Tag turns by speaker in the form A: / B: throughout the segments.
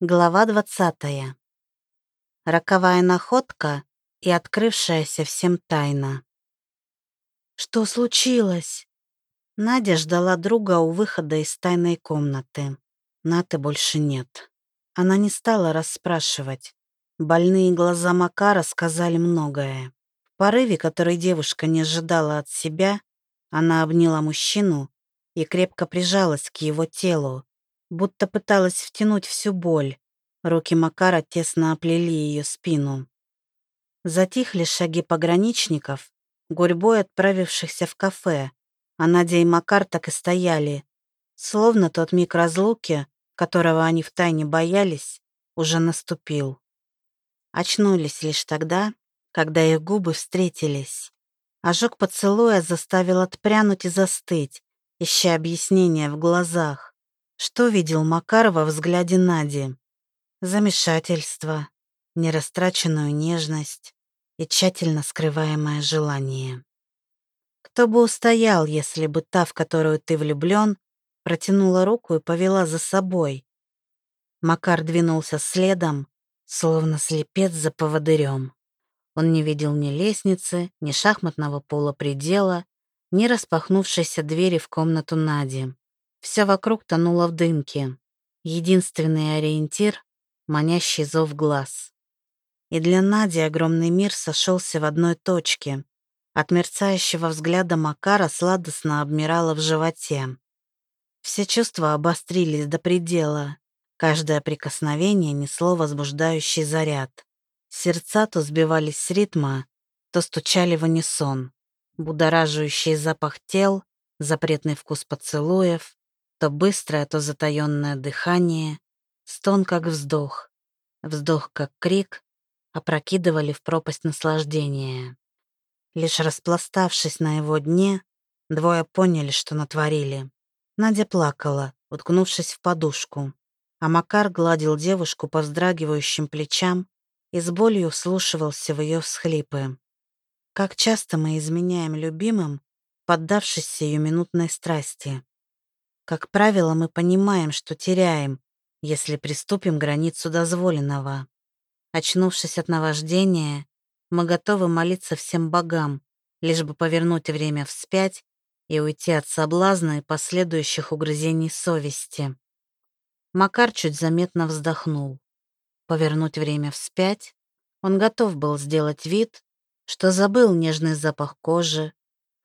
A: Глава 20. Роковая находка и открывшаяся всем тайна. Что случилось? Надя ждала друга у выхода из тайной комнаты. Наты больше нет. Она не стала расспрашивать. Больные глаза Макара сказали многое. В порыве, который девушка не ожидала от себя, она обняла мужчину и крепко прижалась к его телу, будто пыталась втянуть всю боль. Руки Макара тесно оплели ее спину. Затихли шаги пограничников, гурьбой отправившихся в кафе, а Надя и Макар так и стояли, словно тот миг разлуки, которого они втайне боялись, уже наступил. Очнулись лишь тогда, когда их губы встретились. Ожог поцелуя заставил отпрянуть и застыть, ища объяснения в глазах. Что видел Макар во взгляде Нади? Замешательство, нерастраченную нежность и тщательно скрываемое желание. Кто бы устоял, если бы та, в которую ты влюблен, протянула руку и повела за собой? Макар двинулся следом, словно слепец за поводырем. Он не видел ни лестницы, ни шахматного пола предела, ни распахнувшейся двери в комнату Нади. Все вокруг тонуло в дымке. Единственный ориентир — манящий зов глаз. И для Нади огромный мир сошелся в одной точке. От мерцающего взгляда Макара сладостно обмирало в животе. Все чувства обострились до предела. Каждое прикосновение несло возбуждающий заряд. Сердца то сбивались с ритма, то стучали в унисон. Будоражащий запах тел, запретный вкус поцелуев, то быстрое, то затаённое дыхание, стон как вздох, вздох как крик, опрокидывали в пропасть наслаждения. Лишь распластавшись на его дне, двое поняли, что натворили. Надя плакала, уткнувшись в подушку, а Макар гладил девушку по вздрагивающим плечам и с болью вслушивался в ее всхлипы. Как часто мы изменяем любимым, поддавшись сиюминутной страсти. Как правило, мы понимаем, что теряем, если приступим границу дозволенного. Очнувшись от наваждения, мы готовы молиться всем богам, лишь бы повернуть время вспять и уйти от соблазна и последующих угрызений совести. Макар чуть заметно вздохнул. Повернуть время вспять? Он готов был сделать вид, что забыл нежный запах кожи,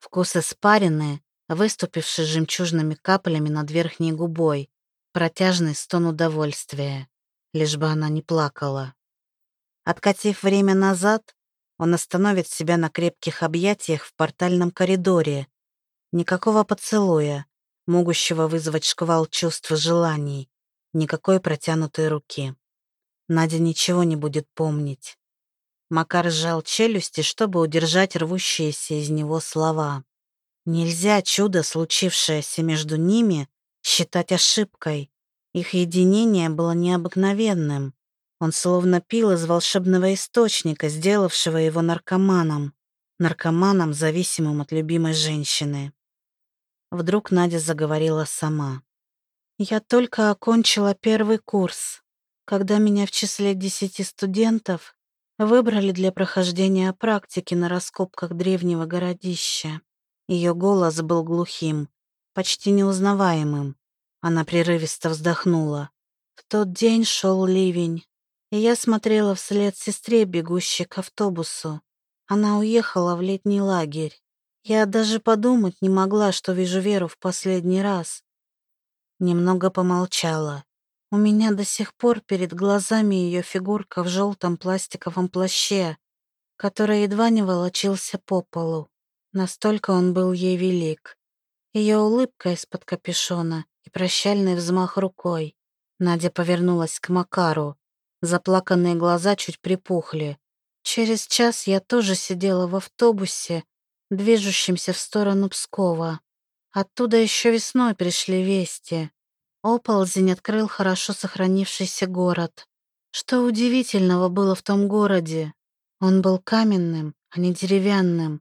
A: вкус испарины выступивший жемчужными каплями над верхней губой, протяжный стон удовольствия, лишь бы она не плакала. Откатив время назад, он остановит себя на крепких объятиях в портальном коридоре. Никакого поцелуя, могущего вызвать шквал чувств и желаний, никакой протянутой руки. Надя ничего не будет помнить. Макар сжал челюсти, чтобы удержать рвущиеся из него слова. Нельзя чудо, случившееся между ними, считать ошибкой. Их единение было необыкновенным. Он словно пил из волшебного источника, сделавшего его наркоманом. Наркоманом, зависимым от любимой женщины. Вдруг Надя заговорила сама. «Я только окончила первый курс, когда меня в числе десяти студентов выбрали для прохождения практики на раскопках древнего городища. Ее голос был глухим, почти неузнаваемым. Она прерывисто вздохнула. В тот день шел ливень, и я смотрела вслед сестре, бегущей к автобусу. Она уехала в летний лагерь. Я даже подумать не могла, что вижу Веру в последний раз. Немного помолчала. У меня до сих пор перед глазами ее фигурка в желтом пластиковом плаще, который едва не волочился по полу. Настолько он был ей велик. Ее улыбка из-под капюшона и прощальный взмах рукой. Надя повернулась к Макару. Заплаканные глаза чуть припухли. Через час я тоже сидела в автобусе, движущемся в сторону Пскова. Оттуда еще весной пришли вести. Оползень открыл хорошо сохранившийся город. Что удивительного было в том городе? Он был каменным, а не деревянным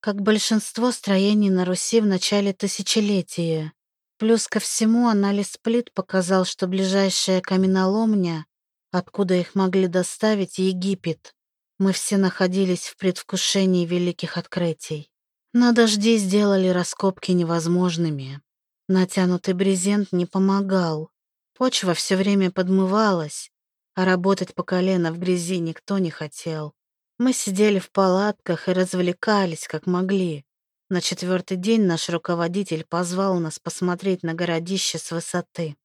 A: как большинство строений на Руси в начале тысячелетия. Плюс ко всему анализ плит показал, что ближайшая каменоломня Откуда их могли доставить Египет? Мы все находились в предвкушении великих открытий. Но дожди сделали раскопки невозможными. Натянутый брезент не помогал. Почва все время подмывалась, а работать по колено в грязи никто не хотел. Мы сидели в палатках и развлекались, как могли. На четвертый день наш руководитель позвал нас посмотреть на городище с высоты.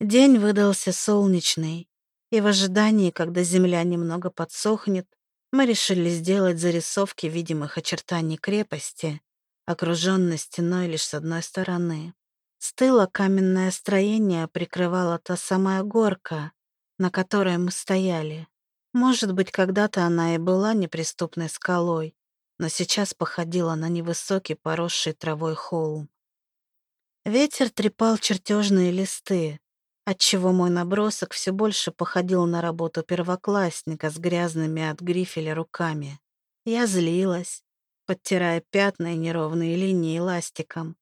A: День выдался солнечный, и в ожидании, когда земля немного подсохнет, мы решили сделать зарисовки видимых очертаний крепости, окруженной стеной лишь с одной стороны. С тыла каменное строение прикрывала та самая горка, на которой мы стояли. Может быть, когда-то она и была неприступной скалой, но сейчас походила на невысокий поросший травой холм. Ветер трепал чертежные листы, отчего мой набросок все больше походил на работу первоклассника с грязными от грифеля руками. Я злилась, подтирая пятна и неровные линии ластиком.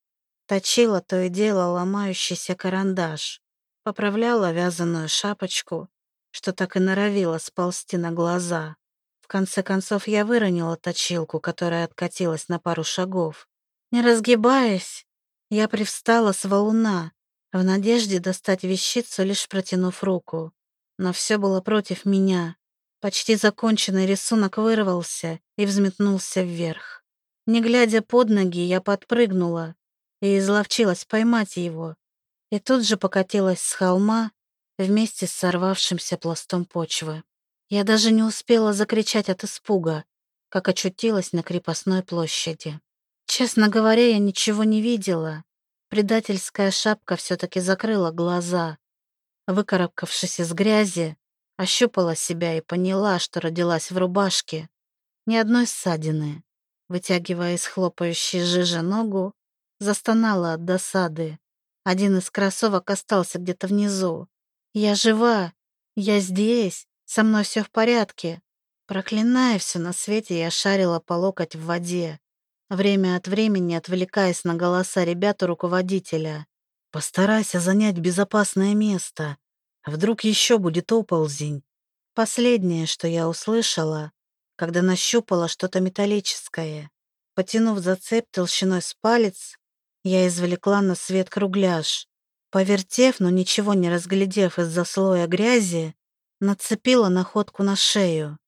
A: Точила то и дело ломающийся карандаш, поправляла вязаную шапочку, что так и норовила сползти на глаза. В конце концов я выронила точилку, которая откатилась на пару шагов. Не разгибаясь, я привстала с валуна, в надежде достать вещицу, лишь протянув руку. Но все было против меня. Почти законченный рисунок вырвался и взметнулся вверх. Не глядя под ноги, я подпрыгнула и изловчилась поймать его. И тут же покатилась с холма вместе с сорвавшимся пластом почвы. Я даже не успела закричать от испуга, как очутилась на крепостной площади. Честно говоря, я ничего не видела. Предательская шапка все-таки закрыла глаза. Выкарабкавшись из грязи, ощупала себя и поняла, что родилась в рубашке. Ни одной ссадины. Вытягивая из хлопающей жижи ногу, застонала от досады. Один из кроссовок остался где-то внизу. «Я жива! Я здесь!» Со мной все в порядке. Проклиная все на свете, я шарила по локоть в воде, время от времени отвлекаясь на голоса ребят у руководителя. «Постарайся занять безопасное место. Вдруг еще будет оползень». Последнее, что я услышала, когда нащупала что-то металлическое. Потянув за цепь толщиной с палец, я извлекла на свет кругляш. Повертев, но ничего не разглядев из-за слоя грязи, Нацепила находку на шею.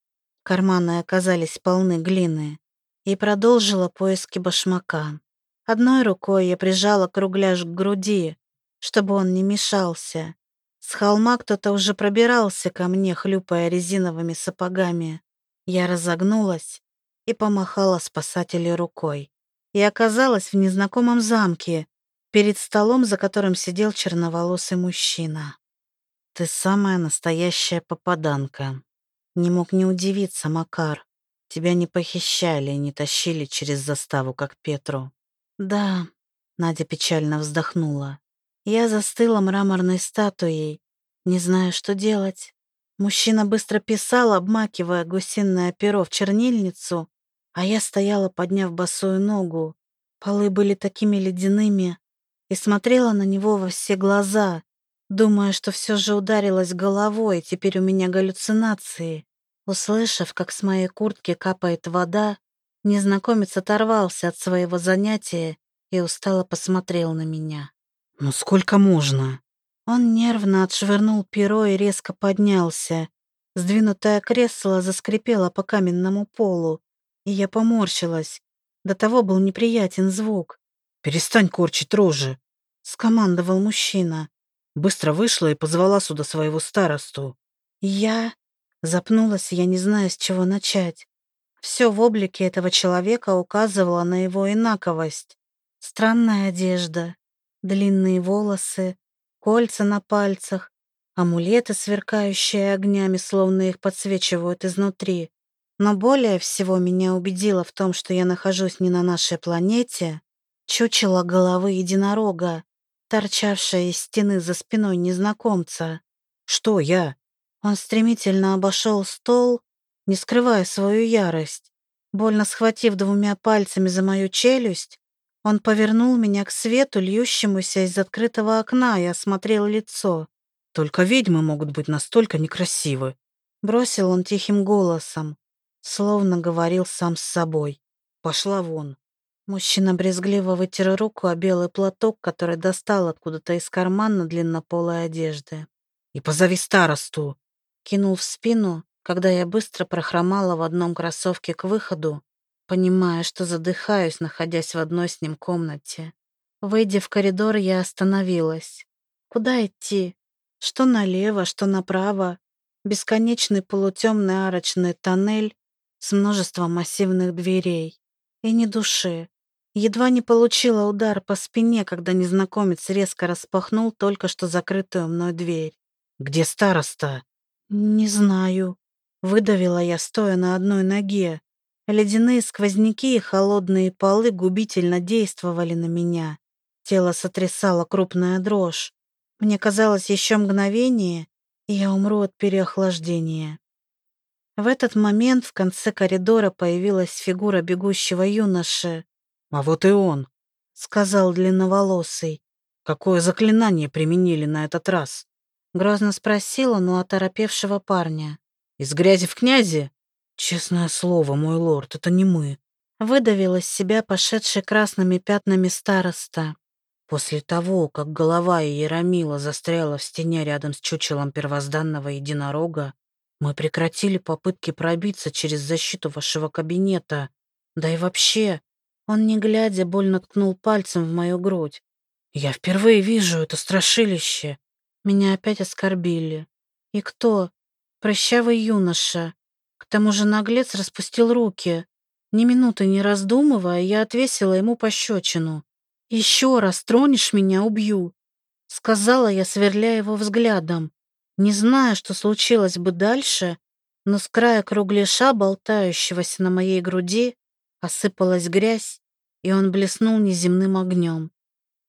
A: Карманы оказались полны глины. И продолжила поиски башмака. Одной рукой я прижала кругляш к груди, чтобы он не мешался. С холма кто-то уже пробирался ко мне, хлюпая резиновыми сапогами. Я разогнулась и помахала спасателю рукой. И оказалась в незнакомом замке, перед столом, за которым сидел черноволосый мужчина. Ты самая настоящая попаданка. Не мог не удивиться, Макар. Тебя не похищали и не тащили через заставу, как Петру. Да, Надя печально вздохнула. Я застыла мраморной статуей, не зная, что делать. Мужчина быстро писал, обмакивая гусиное перо в чернильницу, а я стояла, подняв босую ногу. Полы были такими ледяными, и смотрела на него во все глаза, думая, что все же ударилась головой, теперь у меня галлюцинации. Услышав, как с моей куртки капает вода, незнакомец оторвался от своего занятия и устало посмотрел на меня. «Ну сколько можно?» Он нервно отшвырнул перо и резко поднялся. Сдвинутое кресло заскрипело по каменному полу, и я поморщилась. До того был неприятен звук. «Перестань корчить рожи!» — скомандовал мужчина. Быстро вышла и позвала сюда своего старосту. Я запнулась, я не знаю, с чего начать. Все в облике этого человека указывало на его инаковость. Странная одежда, длинные волосы, кольца на пальцах, амулеты, сверкающие огнями, словно их подсвечивают изнутри. Но более всего меня убедило в том, что я нахожусь не на нашей планете, чучело головы единорога, торчавшая из стены за спиной незнакомца. «Что я?» Он стремительно обошел стол, не скрывая свою ярость. Больно схватив двумя пальцами за мою челюсть, он повернул меня к свету, льющемуся из открытого окна, и осмотрел лицо.
B: Только ведьмы могут быть настолько некрасивы.
A: Бросил он тихим голосом, словно говорил сам с собой.
B: Пошла вон.
A: Мужчина брезгливо вытер руку о белый платок, который достал откуда-то из кармана длиннополой одежды.
B: «И позови старосту!»
A: Кинул в спину, когда я быстро прохромала в одном кроссовке к выходу, понимая, что задыхаюсь, находясь в одной с ним комнате. Выйдя в коридор, я остановилась. Куда идти? Что налево, что направо? Бесконечный полутемный арочный тоннель с множеством массивных дверей. И ни души. Едва не получила удар по спине, когда незнакомец резко распахнул только что закрытую мной дверь.
B: «Где староста?»
A: «Не знаю», — выдавила я, стоя на одной ноге. Ледяные сквозняки и холодные полы губительно действовали на меня. Тело сотрясало крупная дрожь. Мне казалось еще мгновение, и я умру от переохлаждения. В этот момент в конце коридора появилась фигура бегущего юноши.
B: «А вот и он», —
A: сказал длинноволосый.
B: «Какое заклинание применили на этот раз?»
A: Грозно спросил он у оторопевшего парня.
B: «Из грязи в князи?» «Честное слово, мой лорд, это не мы».
A: Выдавил из себя пошедший красными пятнами староста.
B: После того, как голова Иерамила застряла в стене рядом с чучелом первозданного единорога, мы прекратили попытки пробиться через защиту вашего кабинета. Да и вообще,
A: он, не глядя, больно ткнул пальцем в мою грудь.
B: «Я впервые вижу это страшилище!»
A: Меня опять оскорбили. И кто? Прощавый юноша. К тому же наглец распустил руки. Ни минуты не раздумывая, я отвесила ему пощечину. «Еще раз тронешь меня, убью!» Сказала я, сверляя его взглядом. Не зная, что случилось бы дальше, но с края кругляша, болтающегося на моей груди, Осыпалась грязь, и он блеснул неземным огнем.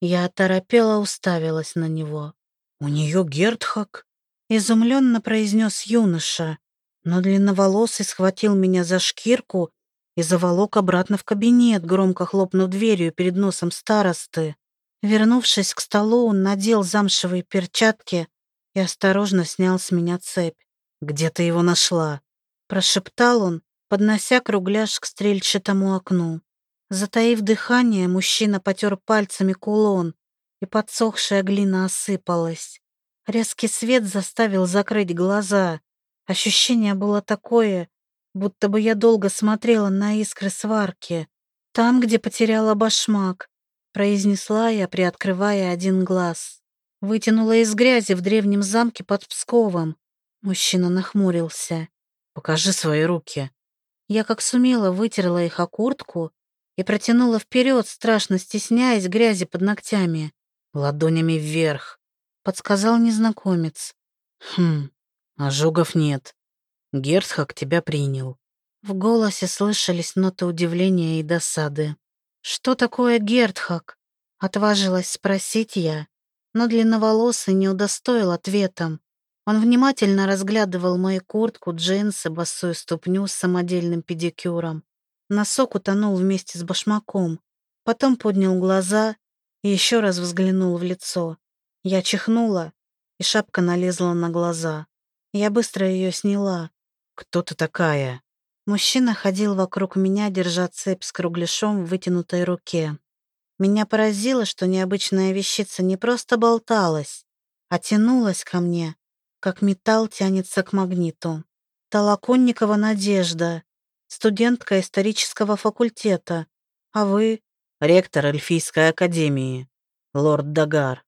A: Я оторопела уставилась на него.
B: «У нее Гертхак?»
A: — изумленно произнес юноша, но длинноволосый схватил меня за шкирку и заволок обратно в кабинет, громко хлопнув дверью перед носом старосты. Вернувшись к столу, он надел замшевые перчатки и осторожно снял с меня цепь.
B: «Где ты его нашла?»
A: Прошептал он, поднося кругляш к стрельчатому окну. Затаив дыхание, мужчина потер пальцами кулон, и подсохшая глина осыпалась. Резкий свет заставил закрыть глаза. Ощущение было такое, будто бы я долго смотрела на искры сварки. Там, где потеряла башмак, произнесла я, приоткрывая один глаз. Вытянула из грязи в древнем замке под Псковом. Мужчина нахмурился.
B: «Покажи свои руки»,
A: я как сумела вытерла их о куртку и протянула вперед, страшно стесняясь грязи под ногтями.
B: «Ладонями вверх», —
A: подсказал незнакомец.
B: «Хм, ожогов нет. Герцхак тебя принял».
A: В голосе слышались ноты удивления и досады. «Что такое Гертхак?» — отважилась спросить я, но длинноволосый не удостоил ответом. Он внимательно разглядывал мою куртку, джинсы, босую ступню с самодельным педикюром. Носок утонул вместе с башмаком. Потом поднял глаза и еще раз взглянул в лицо. Я чихнула, и шапка налезла на глаза. Я быстро ее сняла.
B: «Кто ты такая?»
A: Мужчина ходил вокруг меня, держа цепь с кругляшом в вытянутой руке. Меня поразило, что необычная вещица не просто болталась, а тянулась ко мне, как металл тянется к магниту. Толоконникова Надежда, студентка исторического факультета. А вы?
B: Ректор Эльфийской академии, лорд Дагар.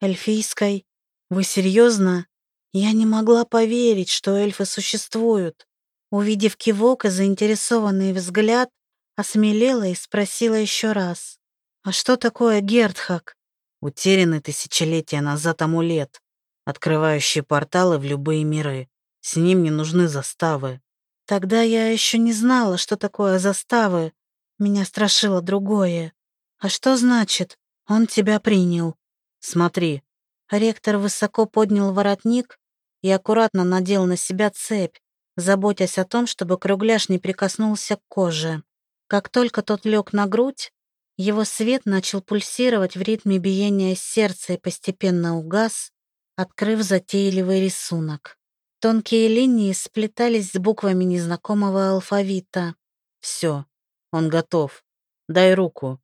A: Эльфийской? Вы серьезно? Я не могла поверить, что эльфы существуют. Увидев кивок и заинтересованный взгляд, осмелела и спросила еще раз. «А что такое Гертхак?»
B: «Утерянный тысячелетия назад амулет открывающий порталы в любые миры. С ним не нужны заставы.
A: Тогда я еще не знала, что такое заставы. Меня страшило другое. А что значит «он тебя принял»?
B: Смотри.
A: Ректор высоко поднял воротник и аккуратно надел на себя цепь, заботясь о том, чтобы кругляш не прикоснулся к коже. Как только тот лег на грудь, его свет начал пульсировать в ритме биения сердца и постепенно угас, открыв затейливый рисунок. Тонкие линии сплетались с буквами незнакомого алфавита.
B: «Все, он готов. Дай руку».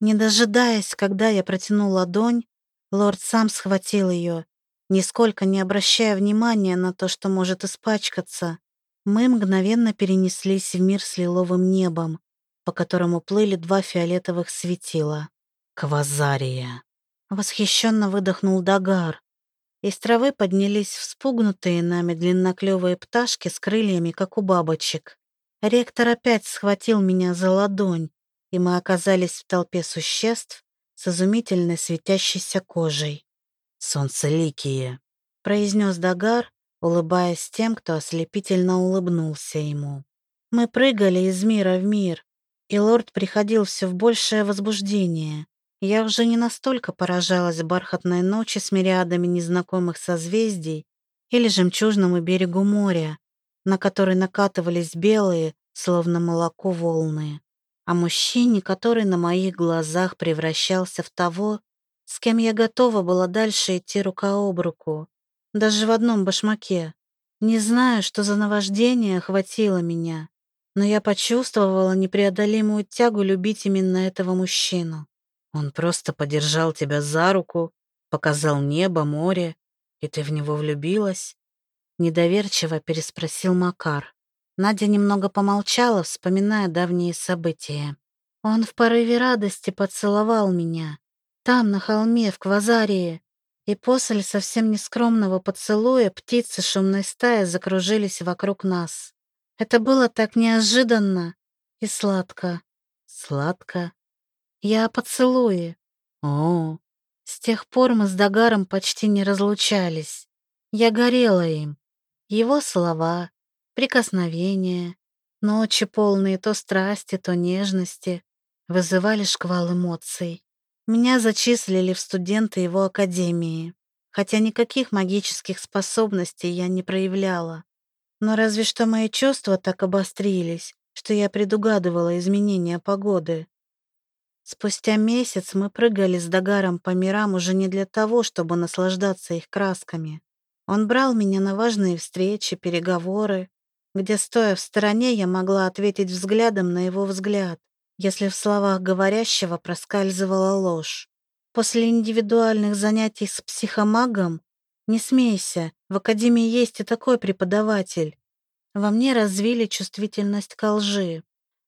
A: Не дожидаясь, когда я протяну ладонь, лорд сам схватил ее, нисколько не обращая внимания на то, что может испачкаться. Мы мгновенно перенеслись в мир с лиловым небом, по которому плыли два фиолетовых светила.
B: «Квазария!»
A: Восхищенно выдохнул Дагар. Из травы поднялись вспугнутые нами длинноклевые пташки с крыльями, как у бабочек. Ректор опять схватил меня за ладонь, и мы оказались в толпе существ с изумительной светящейся кожей.
B: «Солнцеликие», —
A: произнес Дагар, улыбаясь тем, кто ослепительно улыбнулся ему. Мы прыгали из мира в мир, и лорд приходил все в большее возбуждение. Я уже не настолько поражалась бархатной ночи с мириадами незнакомых созвездий или жемчужному берегу моря, на который накатывались белые, словно молоко, волны, а мужчине, который на моих глазах превращался в того, с кем я готова была дальше идти рука об руку, даже в одном башмаке. Не знаю, что за наваждение охватило меня, но я почувствовала непреодолимую тягу любить именно этого мужчину.
B: Он просто подержал тебя за руку, показал небо, море, и ты в него влюбилась?»
A: Недоверчиво переспросил Макар. Надя немного помолчала, вспоминая давние события. Он в порыве радости поцеловал меня. Там, на холме, в Квазарии. И после совсем нескромного поцелуя птицы шумной стаи закружились вокруг нас. Это было так неожиданно и сладко.
B: Сладко?
A: Я о поцелуе.
B: О,
A: с тех пор мы с Дагаром почти не разлучались. Я горела им. Его слова, прикосновения, ночи полные то страсти, то нежности вызывали шквал эмоций. Меня зачислили в студенты его академии, хотя никаких магических способностей я не проявляла. Но разве что мои чувства так обострились, что я предугадывала изменения погоды. Спустя месяц мы прыгали с Дагаром по мирам уже не для того, чтобы наслаждаться их красками. Он брал меня на важные встречи, переговоры, где, стоя в стороне, я могла ответить взглядом на его взгляд, если в словах говорящего проскальзывала ложь. После индивидуальных занятий с психомагом не смейся, в академии есть и такой преподаватель. Во мне развили чувствительность ко лжи.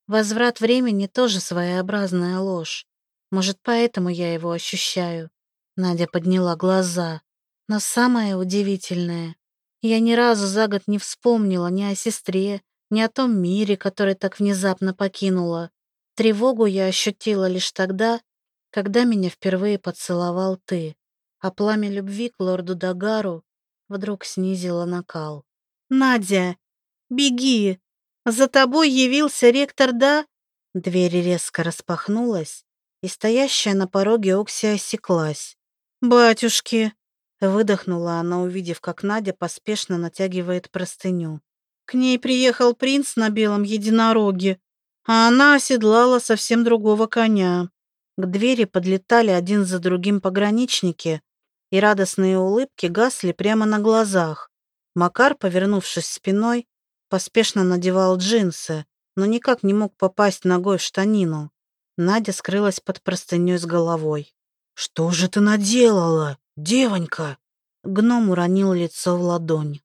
A: Возврат времени тоже своеобразная ложь. Может, поэтому я его ощущаю. Надя подняла глаза. Но самое удивительное, я ни разу за год не вспомнила ни о сестре, ни о том мире, который так внезапно покинула. Тревогу я ощутила лишь тогда, когда меня впервые поцеловал ты, а пламя любви к лорду Дагару вдруг снизило накал. «Надя, беги!» «За тобой явился ректор, да?» Дверь резко распахнулась, и стоящая на пороге Окси осеклась. «Батюшки!» — выдохнула она, увидев, как Надя поспешно натягивает простыню. К ней приехал принц на белом единороге, а она оседлала совсем другого коня. К двери подлетали один за другим пограничники, и радостные улыбки гасли прямо на глазах. Макар, повернувшись спиной, Поспешно надевал джинсы, но никак не мог попасть ногой в штанину. Надя скрылась под простыней с головой.
B: «Что же ты наделала, девонька?»
A: Гном уронил лицо в ладонь.